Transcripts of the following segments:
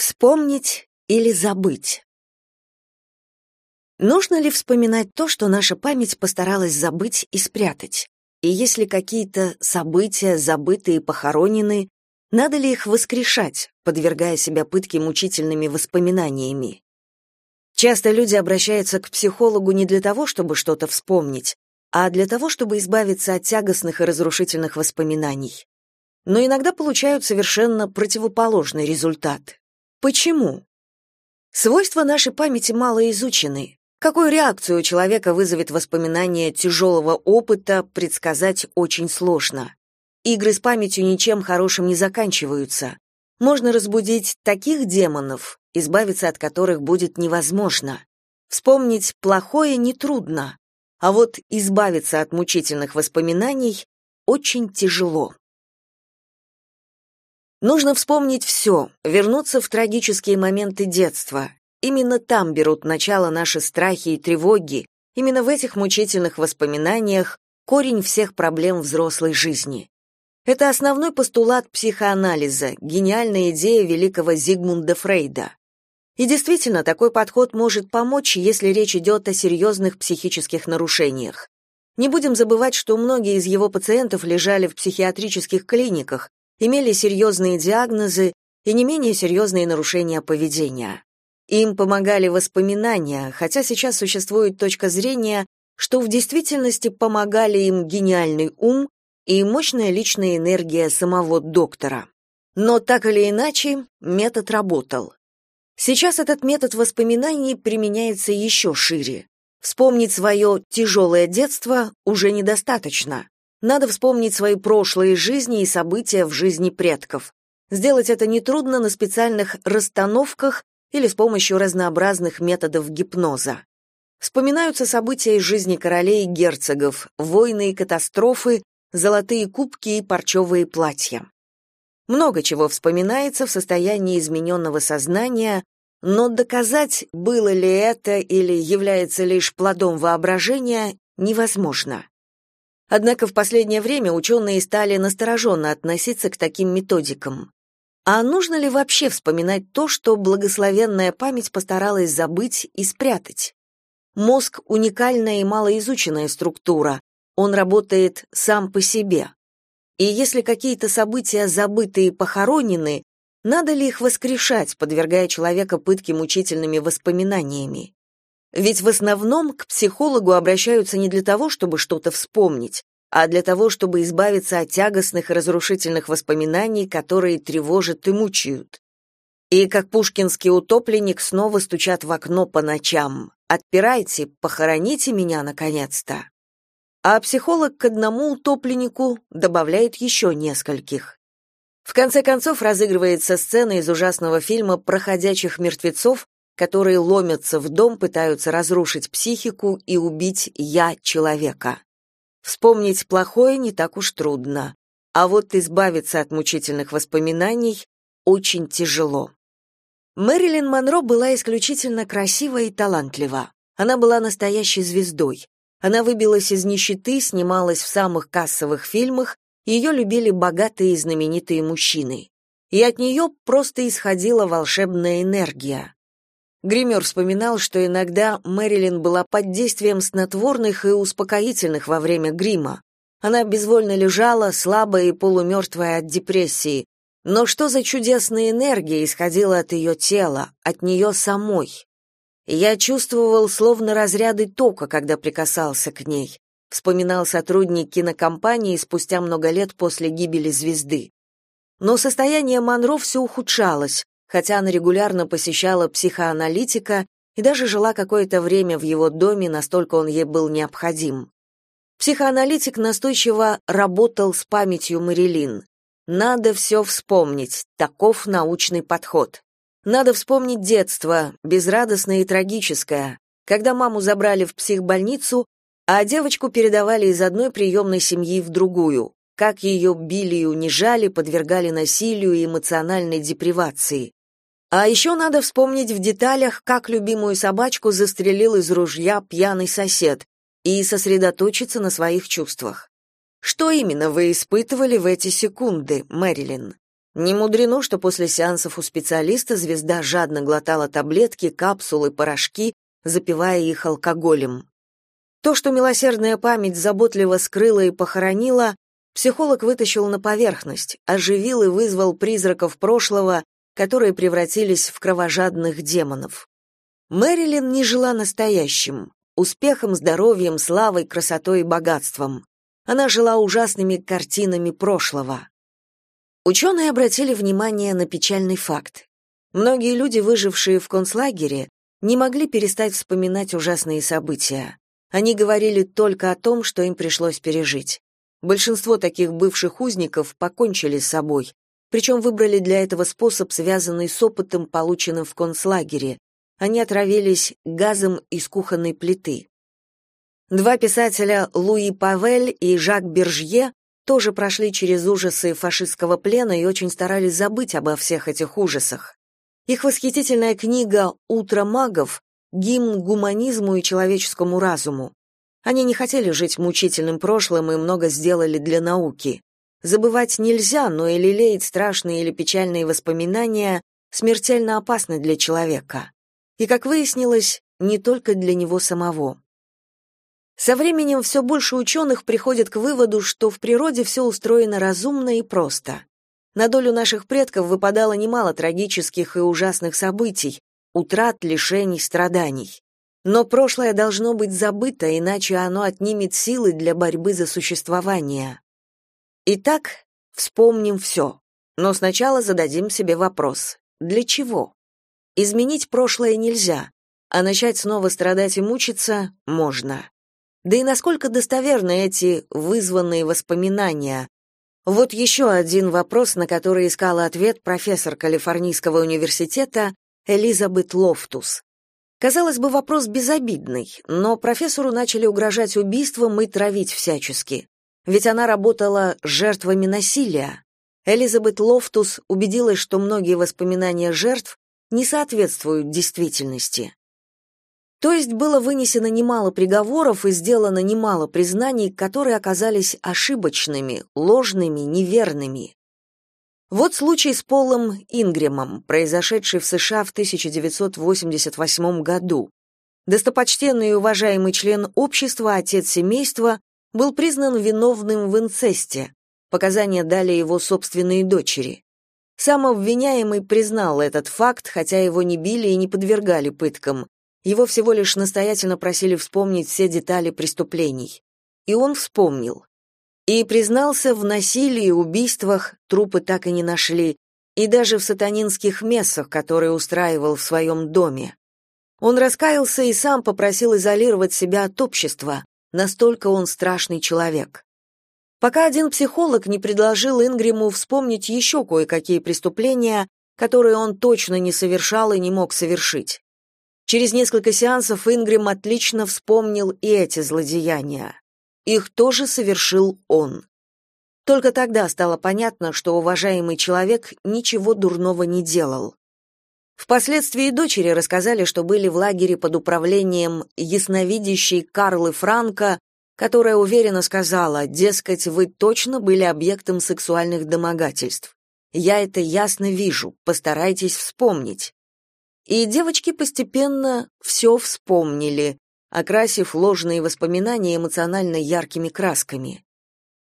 Вспомнить или забыть? Нужно ли вспоминать то, что наша память постаралась забыть и спрятать? И если какие-то события забыты и похоронены, надо ли их воскрешать, подвергая себя пытке мучительными воспоминаниями? Часто люди обращаются к психологу не для того, чтобы что-то вспомнить, а для того, чтобы избавиться от тягостных и разрушительных воспоминаний. Но иногда получают совершенно противоположный результат. Почему? Свойства нашей памяти мало изучены. Какую реакцию у человека вызовет воспоминание тяжелого опыта, предсказать очень сложно. Игры с памятью ничем хорошим не заканчиваются. Можно разбудить таких демонов, избавиться от которых будет невозможно. Вспомнить плохое нетрудно, а вот избавиться от мучительных воспоминаний очень тяжело. Нужно вспомнить все, вернуться в трагические моменты детства. Именно там берут начало наши страхи и тревоги, именно в этих мучительных воспоминаниях корень всех проблем взрослой жизни. Это основной постулат психоанализа, гениальная идея великого Зигмунда Фрейда. И действительно, такой подход может помочь, если речь идет о серьезных психических нарушениях. Не будем забывать, что многие из его пациентов лежали в психиатрических клиниках, имели серьезные диагнозы и не менее серьезные нарушения поведения. Им помогали воспоминания, хотя сейчас существует точка зрения, что в действительности помогали им гениальный ум и мощная личная энергия самого доктора. Но так или иначе, метод работал. Сейчас этот метод воспоминаний применяется еще шире. Вспомнить свое тяжелое детство уже недостаточно. Надо вспомнить свои прошлые жизни и события в жизни предков. Сделать это нетрудно на специальных расстановках или с помощью разнообразных методов гипноза. Вспоминаются события из жизни королей и герцогов, войны и катастрофы, золотые кубки и парчевые платья. Много чего вспоминается в состоянии измененного сознания, но доказать, было ли это или является лишь плодом воображения, невозможно. Однако в последнее время ученые стали настороженно относиться к таким методикам. А нужно ли вообще вспоминать то, что благословенная память постаралась забыть и спрятать? Мозг — уникальная и малоизученная структура, он работает сам по себе. И если какие-то события забыты и похоронены, надо ли их воскрешать, подвергая человека пытке мучительными воспоминаниями? Ведь в основном к психологу обращаются не для того, чтобы что-то вспомнить, а для того, чтобы избавиться от тягостных и разрушительных воспоминаний, которые тревожат и мучают. И как пушкинский утопленник снова стучат в окно по ночам. «Отпирайте, похороните меня, наконец-то!» А психолог к одному утопленнику добавляет еще нескольких. В конце концов разыгрывается сцена из ужасного фильма «Проходячих мертвецов», которые ломятся в дом, пытаются разрушить психику и убить «я» человека. Вспомнить плохое не так уж трудно, а вот избавиться от мучительных воспоминаний очень тяжело. Мэрилин Монро была исключительно красива и талантлива. Она была настоящей звездой. Она выбилась из нищеты, снималась в самых кассовых фильмах, ее любили богатые и знаменитые мужчины. И от нее просто исходила волшебная энергия. Гример вспоминал, что иногда Мэрилин была под действием снотворных и успокоительных во время грима. Она безвольно лежала, слабая и полумертвая от депрессии. Но что за чудесная энергия исходила от ее тела, от нее самой? Я чувствовал словно разряды тока, когда прикасался к ней, вспоминал сотрудник кинокомпании спустя много лет после гибели звезды. Но состояние Монро все ухудшалось, хотя она регулярно посещала психоаналитика и даже жила какое-то время в его доме, настолько он ей был необходим. Психоаналитик настойчиво работал с памятью Марилин. Надо все вспомнить, таков научный подход. Надо вспомнить детство, безрадостное и трагическое, когда маму забрали в психбольницу, а девочку передавали из одной приемной семьи в другую, как ее били и унижали, подвергали насилию и эмоциональной депривации. А еще надо вспомнить в деталях, как любимую собачку застрелил из ружья пьяный сосед, и сосредоточиться на своих чувствах. Что именно вы испытывали в эти секунды, Мэрилин? Не мудрено, что после сеансов у специалиста звезда жадно глотала таблетки, капсулы, порошки, запивая их алкоголем. То, что милосердная память заботливо скрыла и похоронила, психолог вытащил на поверхность, оживил и вызвал призраков прошлого, которые превратились в кровожадных демонов. Мэрилин не жила настоящим, успехом, здоровьем, славой, красотой и богатством. Она жила ужасными картинами прошлого. Ученые обратили внимание на печальный факт. Многие люди, выжившие в концлагере, не могли перестать вспоминать ужасные события. Они говорили только о том, что им пришлось пережить. Большинство таких бывших узников покончили с собой, причем выбрали для этого способ, связанный с опытом, полученным в концлагере. Они отравились газом из кухонной плиты. Два писателя Луи Павель и Жак Бержье тоже прошли через ужасы фашистского плена и очень старались забыть обо всех этих ужасах. Их восхитительная книга «Утро магов» — гимн гуманизму и человеческому разуму. Они не хотели жить мучительным прошлым и много сделали для науки. Забывать нельзя, но и лелеять страшные или печальные воспоминания смертельно опасно для человека. И, как выяснилось, не только для него самого. Со временем все больше ученых приходят к выводу, что в природе все устроено разумно и просто. На долю наших предков выпадало немало трагических и ужасных событий, утрат, лишений, страданий. Но прошлое должно быть забыто, иначе оно отнимет силы для борьбы за существование. Итак, вспомним все. Но сначала зададим себе вопрос. Для чего? Изменить прошлое нельзя, а начать снова страдать и мучиться можно. Да и насколько достоверны эти вызванные воспоминания, вот еще один вопрос, на который искала ответ профессор Калифорнийского университета Элизабет Лофтус. Казалось бы, вопрос безобидный, но профессору начали угрожать убийством и травить всячески. Ведь она работала с жертвами насилия. Элизабет Лофтус убедилась, что многие воспоминания жертв не соответствуют действительности. То есть было вынесено немало приговоров и сделано немало признаний, которые оказались ошибочными, ложными, неверными. Вот случай с Полом Ингремом, произошедший в США в 1988 году. Достопочтенный и уважаемый член общества, отец семейства, был признан виновным в инцесте. Показания дали его собственные дочери. Сам обвиняемый признал этот факт, хотя его не били и не подвергали пыткам. Его всего лишь настоятельно просили вспомнить все детали преступлений. И он вспомнил. И признался в насилии убийствах, трупы так и не нашли, и даже в сатанинских мессах, которые устраивал в своем доме. Он раскаялся и сам попросил изолировать себя от общества, настолько он страшный человек. Пока один психолог не предложил Ингриму вспомнить еще кое-какие преступления, которые он точно не совершал и не мог совершить. Через несколько сеансов Ингрим отлично вспомнил и эти злодеяния. Их тоже совершил он. Только тогда стало понятно, что уважаемый человек ничего дурного не делал. Впоследствии дочери рассказали, что были в лагере под управлением ясновидящей Карлы Франко, которая уверенно сказала, дескать, вы точно были объектом сексуальных домогательств. Я это ясно вижу, постарайтесь вспомнить. И девочки постепенно все вспомнили, окрасив ложные воспоминания эмоционально яркими красками.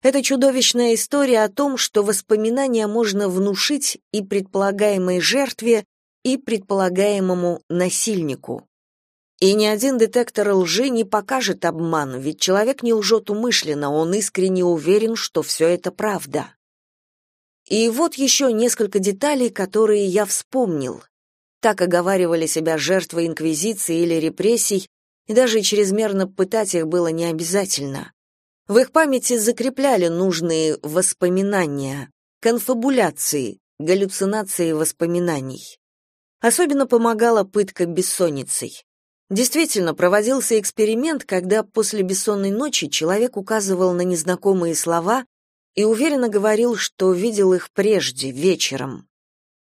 Это чудовищная история о том, что воспоминания можно внушить и предполагаемой жертве, и предполагаемому насильнику. И ни один детектор лжи не покажет обман, ведь человек не лжет умышленно, он искренне уверен, что все это правда. И вот еще несколько деталей, которые я вспомнил. Так оговаривали себя жертвы инквизиции или репрессий, и даже чрезмерно пытать их было не обязательно. В их памяти закрепляли нужные воспоминания, конфабуляции, галлюцинации воспоминаний. Особенно помогала пытка бессонницей. Действительно, проводился эксперимент, когда после бессонной ночи человек указывал на незнакомые слова и уверенно говорил, что видел их прежде, вечером.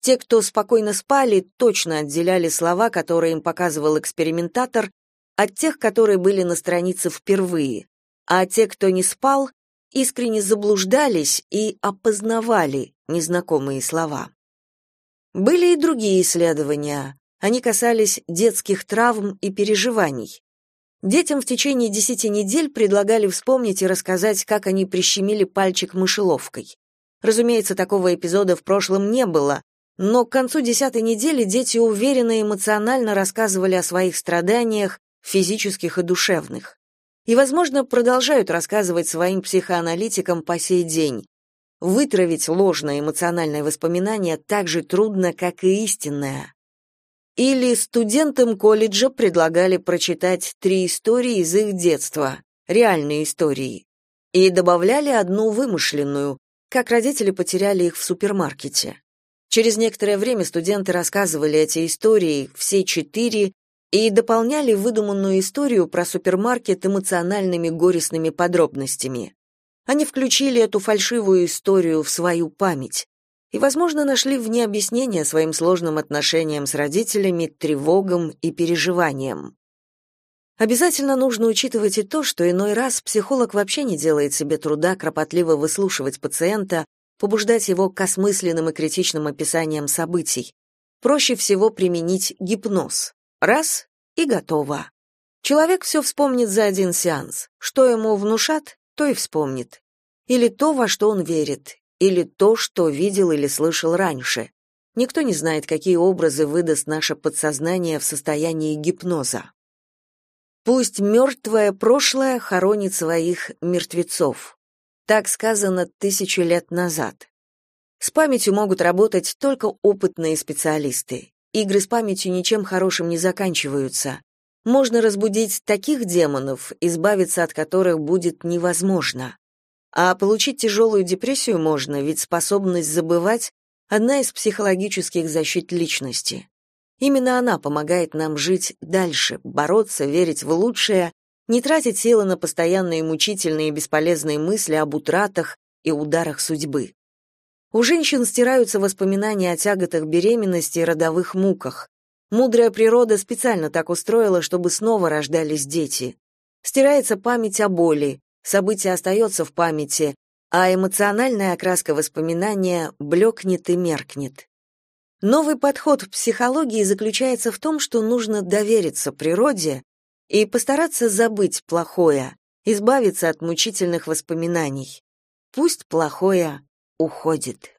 Те, кто спокойно спали, точно отделяли слова, которые им показывал экспериментатор, от тех, которые были на странице впервые, а те, кто не спал, искренне заблуждались и опознавали незнакомые слова. Были и другие исследования. Они касались детских травм и переживаний. Детям в течение десяти недель предлагали вспомнить и рассказать, как они прищемили пальчик мышеловкой. Разумеется, такого эпизода в прошлом не было, но к концу десятой недели дети уверенно и эмоционально рассказывали о своих страданиях, физических и душевных. И, возможно, продолжают рассказывать своим психоаналитикам по сей день. Вытравить ложное эмоциональное воспоминание так же трудно, как и истинное. Или студентам колледжа предлагали прочитать три истории из их детства, реальные истории, и добавляли одну вымышленную, как родители потеряли их в супермаркете. Через некоторое время студенты рассказывали эти истории, все четыре, и дополняли выдуманную историю про супермаркет эмоциональными горестными подробностями. Они включили эту фальшивую историю в свою память и, возможно, нашли в ней объяснение своим сложным отношениям с родителями, тревогам и переживаниям. Обязательно нужно учитывать и то, что иной раз психолог вообще не делает себе труда кропотливо выслушивать пациента, побуждать его к осмысленным и критичным описаниям событий. Проще всего применить гипноз. Раз — и готово. Человек все вспомнит за один сеанс. Что ему внушат, то и вспомнит. Или то, во что он верит, или то, что видел или слышал раньше. Никто не знает, какие образы выдаст наше подсознание в состоянии гипноза. Пусть мертвое прошлое хоронит своих мертвецов. Так сказано тысячу лет назад. С памятью могут работать только опытные специалисты. Игры с памятью ничем хорошим не заканчиваются. Можно разбудить таких демонов, избавиться от которых будет невозможно. А получить тяжелую депрессию можно, ведь способность забывать — одна из психологических защит личности. Именно она помогает нам жить дальше, бороться, верить в лучшее, не тратить силы на постоянные мучительные и бесполезные мысли об утратах и ударах судьбы. У женщин стираются воспоминания о тяготах беременности и родовых муках. Мудрая природа специально так устроила, чтобы снова рождались дети. Стирается память о боли, событие остается в памяти, а эмоциональная окраска воспоминания блекнет и меркнет. Новый подход в психологии заключается в том, что нужно довериться природе и постараться забыть плохое, избавиться от мучительных воспоминаний. Пусть плохое уходит.